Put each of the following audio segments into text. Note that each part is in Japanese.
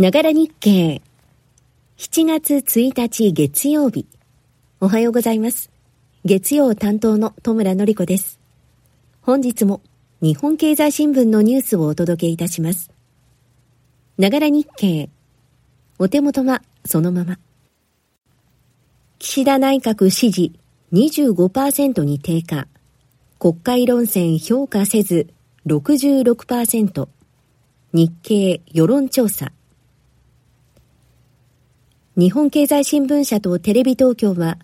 ながら日経。7月1日月曜日。おはようございます。月曜担当の戸村のり子です。本日も日本経済新聞のニュースをお届けいたします。ながら日経。お手元はそのまま。岸田内閣支持25%に低下。国会論戦評価せず66%。日経世論調査。日本経済新聞社とテレビ東京は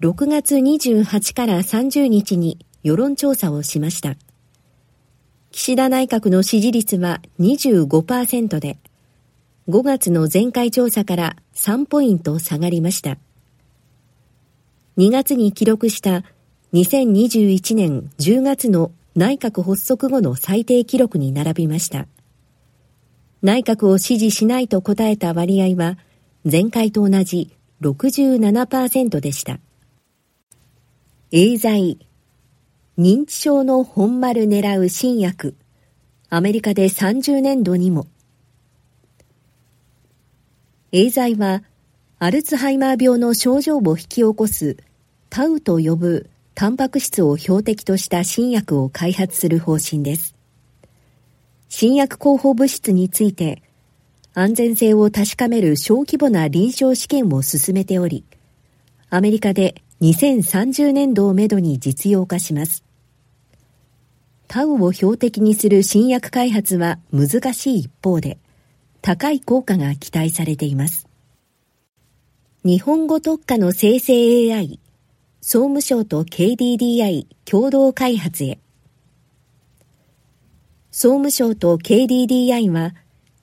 6月28から30日に世論調査をしました。岸田内閣の支持率は25%で、5月の前回調査から3ポイント下がりました。2月に記録した2021年10月の内閣発足後の最低記録に並びました。内閣を支持しないと答えた割合は前回と同じ67%でした。エーザイ、認知症の本丸狙う新薬、アメリカで30年度にも。エーザイは、アルツハイマー病の症状を引き起こすタウと呼ぶタンパク質を標的とした新薬を開発する方針です。新薬候補物質について、安全性を確かめる小規模な臨床試験を進めており、アメリカで2030年度をめどに実用化します。タウを標的にする新薬開発は難しい一方で、高い効果が期待されています。日本語特化の生成 AI、総務省と KDDI 共同開発へ。総務省と KDDI は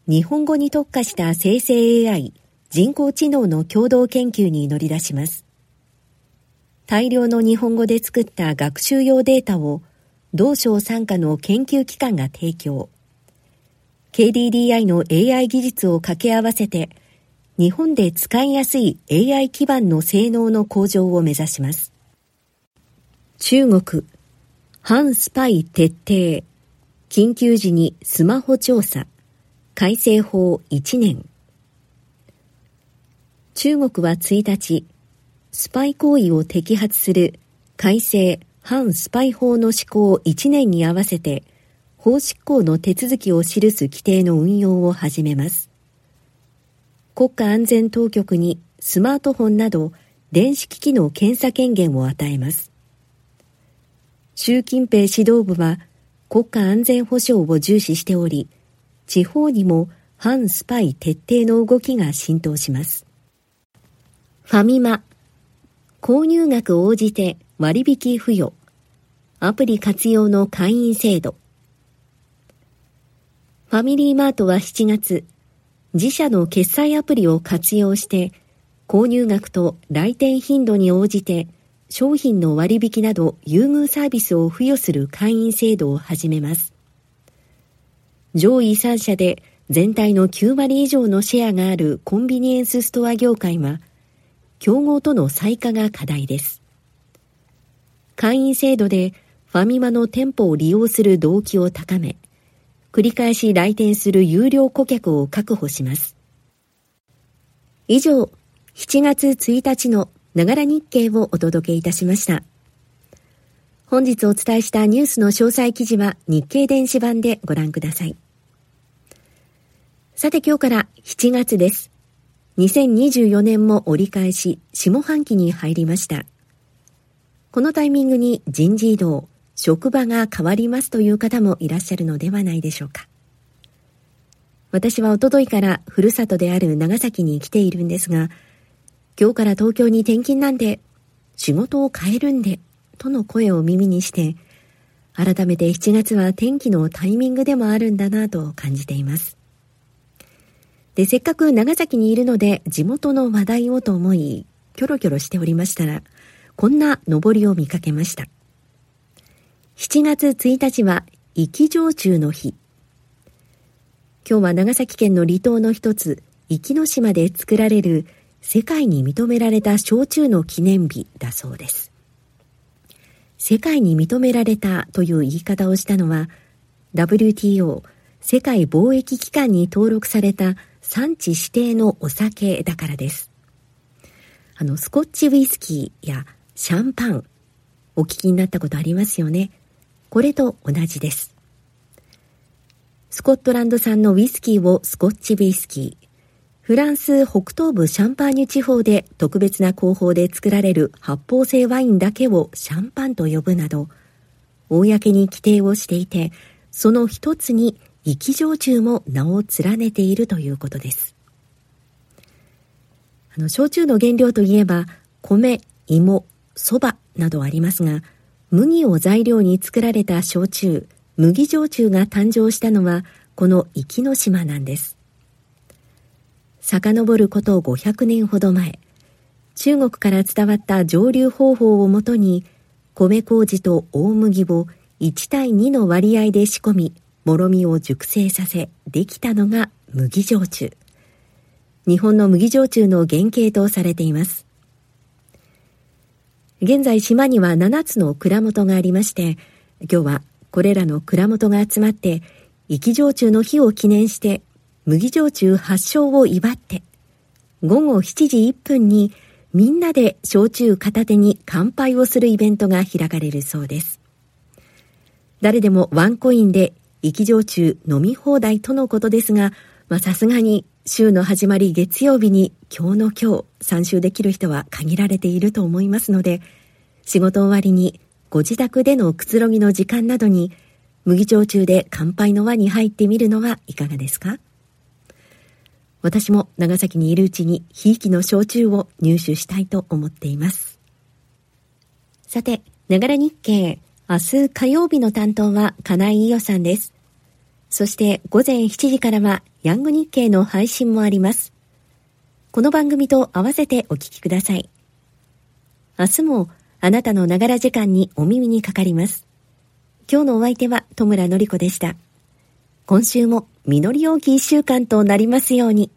日本語に特化した生成 AI 人工知能の共同研究に乗り出します。大量の日本語で作った学習用データを同省傘下の研究機関が提供。KDDI の AI 技術を掛け合わせて日本で使いやすい AI 基盤の性能の向上を目指します。中国、反スパイ徹底、緊急時にスマホ調査。改正法1年。中国は1日スパイ行為を摘発する改正反スパイ法の施行1年に合わせて法執行の手続きを記す規定の運用を始めます。国家安全当局にスマートフォンなど電子機器の検査権限を与えます。習近平指導部は国家安全保障を重視しており地方にも反スパイ徹底の動きが浸透します。ファミマ、購入額応じて割引付与、アプリ活用の会員制度。ファミリーマートは7月、自社の決済アプリを活用して、購入額と来店頻度に応じて、商品の割引など優遇サービスを付与する会員制度を始めます。上位3社で全体の9割以上のシェアがあるコンビニエンスストア業界は、競合との差異化が課題です。会員制度でファミマの店舗を利用する動機を高め、繰り返し来店する有料顧客を確保します。以上、7月1日のながら日経をお届けいたしました。本日お伝えしたニュースの詳細記事は日経電子版でご覧ください。さて今日から7月です。2024年も折り返し下半期に入りました。このタイミングに人事異動、職場が変わりますという方もいらっしゃるのではないでしょうか。私はおとといからふるさとである長崎に来ているんですが、今日から東京に転勤なんで、仕事を変えるんで、との声を耳にして、改めて7月は天気のタイミングでもあるんだなと感じています。で、せっかく長崎にいるので地元の話題をと思い、キョロキョロしておりましたら、こんな上りを見かけました。7月1日は、生き焼酎の日。今日は長崎県の離島の一つ、壱岐島で作られる世界に認められた焼酎の記念日だそうです。世界に認められたという言い方をしたのは WTO 世界貿易機関に登録された産地指定のお酒だからです。あの、スコッチウイスキーやシャンパン、お聞きになったことありますよね。これと同じです。スコットランド産のウイスキーをスコッチウイスキー、フランス北東部シャンパーニュ地方で特別な工法で作られる発泡性ワインだけをシャンパンと呼ぶなど、公に規定をしていて、その一つに生き焼酎も名を連ねているということです。あの、焼酎の原料といえば、米、芋、蕎麦などありますが、麦を材料に作られた焼酎、麦焼酎が誕生したのは、この壱岐の島なんです。遡ること500年ほど前、中国から伝わった蒸留方法をもとに、米麹と大麦を1対2の割合で仕込み、もろみを熟成させ、できたのが麦焼酎。日本の麦焼酎の原型とされています。現在島には7つの蔵元がありまして、今日はこれらの蔵元が集まって、生き焼酎の日を記念して麦焼酎発祥を祝って、午後7時1分にみんなで焼酎片手に乾杯をするイベントが開かれるそうです。誰でもワンコインで生き焼酎飲み放題とのことですが、まあさすがに週の始まり月曜日に今日の今日参集できる人は限られていると思いますので、仕事終わりにご自宅でのくつろぎの時間などに麦焼酎で乾杯の輪に入ってみるのはいかがですか？私も長崎にいるうちにひいきの焼酎を入手したいと思っています。さて、ながら日経、明日火曜日の担当は金井伊代さんです。そして午前7時からはヤング日経の配信もあります。この番組と合わせてお聞きください。明日もあなたのながら時間にお耳にかかります。今日のお相手は戸村のり子でした。今週も実り多き一週間となりますように。